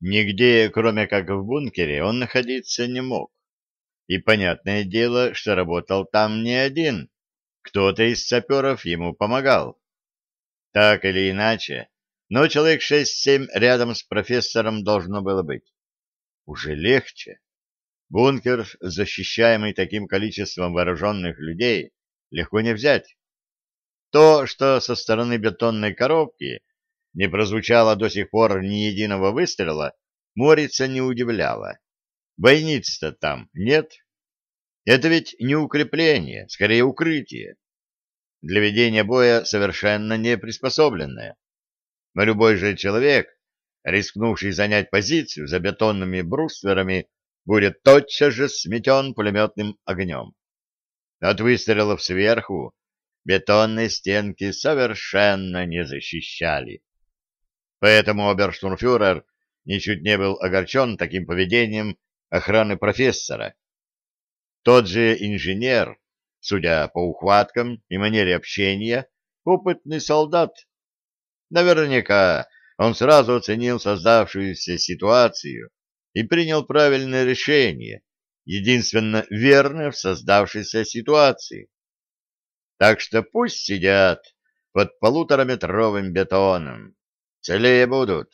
Нигде, кроме как в бункере, он находиться не мог. И понятное дело, что работал там не один. Кто-то из саперов ему помогал. Так или иначе, но человек шесть-семь рядом с профессором должно было быть. Уже легче. Бункер, защищаемый таким количеством вооруженных людей, легко не взять. То, что со стороны бетонной коробки не прозвучало до сих пор ни единого выстрела, Морица не удивляло. Бойниц-то там нет. Это ведь не укрепление, скорее укрытие. Для ведения боя совершенно не приспособленное. Но любой же человек, рискнувший занять позицию за бетонными брустверами, будет тотчас же сметен пулеметным огнем. От выстрелов сверху бетонные стенки совершенно не защищали. Поэтому оберштурмфюрер ничуть не был огорчен таким поведением охраны профессора. Тот же инженер, судя по ухваткам и манере общения, опытный солдат. Наверняка он сразу оценил создавшуюся ситуацию и принял правильное решение, единственно верное в создавшейся ситуации. Так что пусть сидят под полутораметровым бетоном, целее будут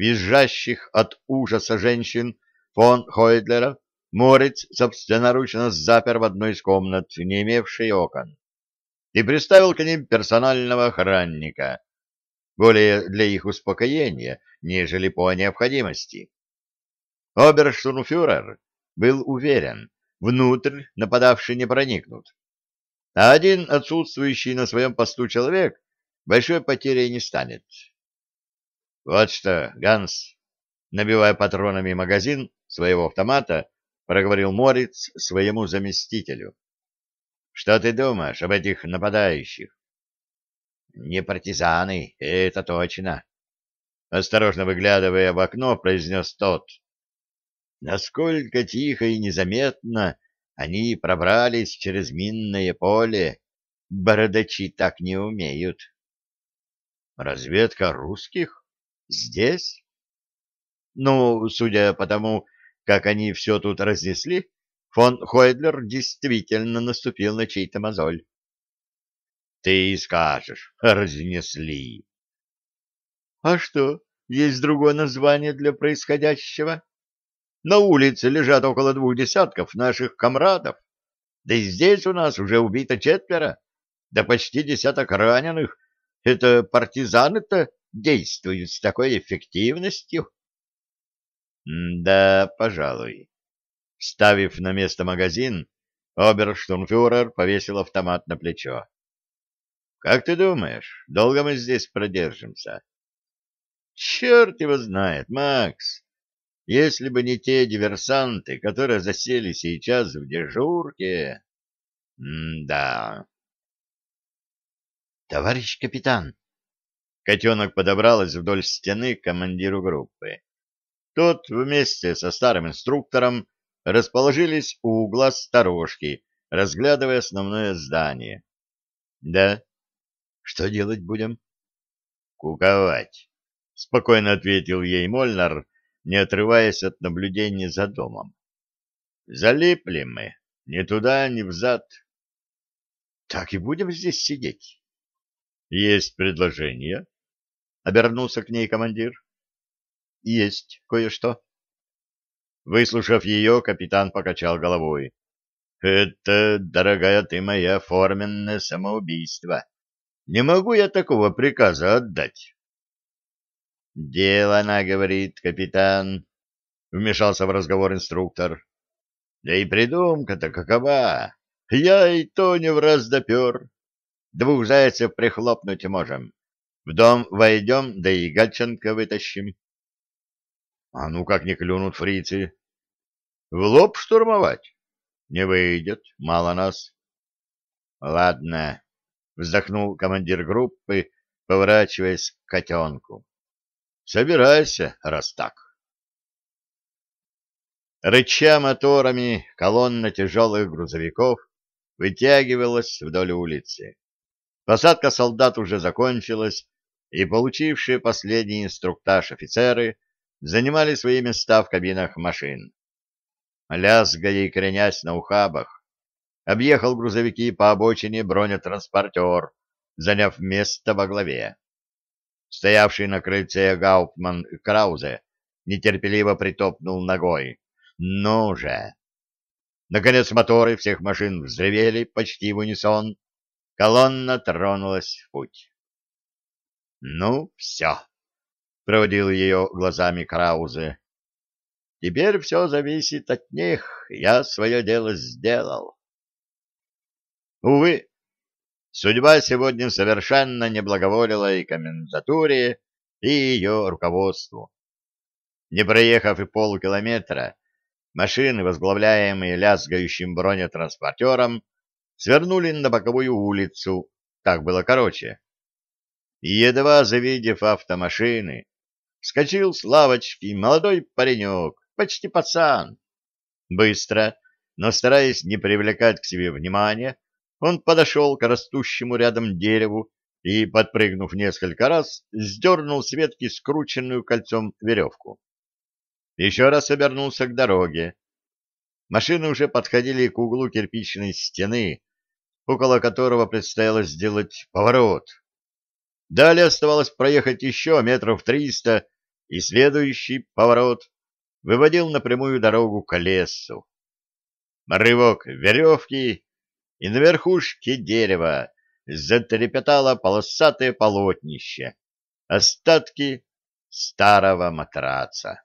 визжащих от ужаса женщин фон Хойдлера, Морец собственноручно запер в одной из комнат, не имевшей окон, и приставил к ним персонального охранника, более для их успокоения, нежели по необходимости. Оберштурмфюрер был уверен, внутрь нападавший не проникнут, а один отсутствующий на своем посту человек большой потерей не станет. Вот что, Ганс, набивая патронами магазин своего автомата, проговорил Морец своему заместителю. Что ты думаешь об этих нападающих? Не партизаны, это точно. Осторожно выглядывая в окно, произнес тот. Насколько тихо и незаметно они пробрались через минное поле. Бородачи так не умеют. Разведка русских? Здесь? Ну, судя по тому, как они все тут разнесли, фон Хойдлер действительно наступил на чей-то мозоль. Ты скажешь, разнесли. А что, есть другое название для происходящего? На улице лежат около двух десятков наших комрадов. Да и здесь у нас уже убито четверо, да почти десяток раненых. Это партизаны-то действуют с такой эффективностью? да, пожалуй. Ставив на место магазин, оберштурмфюрер повесил автомат на плечо. Как ты думаешь, долго мы здесь продержимся? Черт его знает, Макс. Если бы не те диверсанты, которые засели сейчас в дежурке... М-да. Товарищ капитан, Котенок подобралась вдоль стены к командиру группы. Тот вместе со старым инструктором расположились у угла сторожки, разглядывая основное здание. — Да. Что делать будем? — Куковать, — спокойно ответил ей Мольнар, не отрываясь от наблюдения за домом. — Залипли мы, ни туда, ни взад. — Так и будем здесь сидеть. — Есть предложение, — обернулся к ней командир. — Есть кое-что. Выслушав ее, капитан покачал головой. — Это, дорогая ты моя, форменное самоубийство. Не могу я такого приказа отдать. — Дело она, говорит капитан, — вмешался в разговор инструктор. — Да и придумка-то какова. Я и то не в раз допер. Двух зайцев прихлопнуть можем. В дом войдем, да и Гальченко вытащим. А ну как не клюнут фрицы? В лоб штурмовать? Не выйдет, мало нас. Ладно, вздохнул командир группы, поворачиваясь к котенку. Собирайся, раз так. Рыча моторами, колонна тяжелых грузовиков вытягивалась вдоль улицы. Посадка солдат уже закончилась, и получившие последний инструктаж офицеры занимали свои места в кабинах машин. Лязгая и кренясь на ухабах, объехал грузовики по обочине бронетранспортер, заняв место во главе. Стоявший на крыльце Гауптман Краузе нетерпеливо притопнул ногой. «Ну же!» Наконец моторы всех машин взревели почти в унисон. Колонна тронулась в путь. «Ну, все!» — проводил ее глазами Краузе. «Теперь все зависит от них. Я свое дело сделал». Увы, судьба сегодня совершенно не благоволила и комендатуре, и ее руководству. Не проехав и полукилометра, Машины, возглавляемые лязгающим бронетранспортером, свернули на боковую улицу, так было короче. И едва завидев автомашины, вскочил с лавочки молодой паренек, почти пацан. Быстро, но стараясь не привлекать к себе внимания, он подошел к растущему рядом дереву и, подпрыгнув несколько раз, сдернул с ветки скрученную кольцом веревку еще раз обернулся к дороге. Машины уже подходили к углу кирпичной стены, около которого предстояло сделать поворот. Далее оставалось проехать еще метров триста, и следующий поворот выводил на прямую дорогу к лесу. Рывок веревки, и на верхушке дерева затрепетало полосатое полотнище, остатки старого матраца.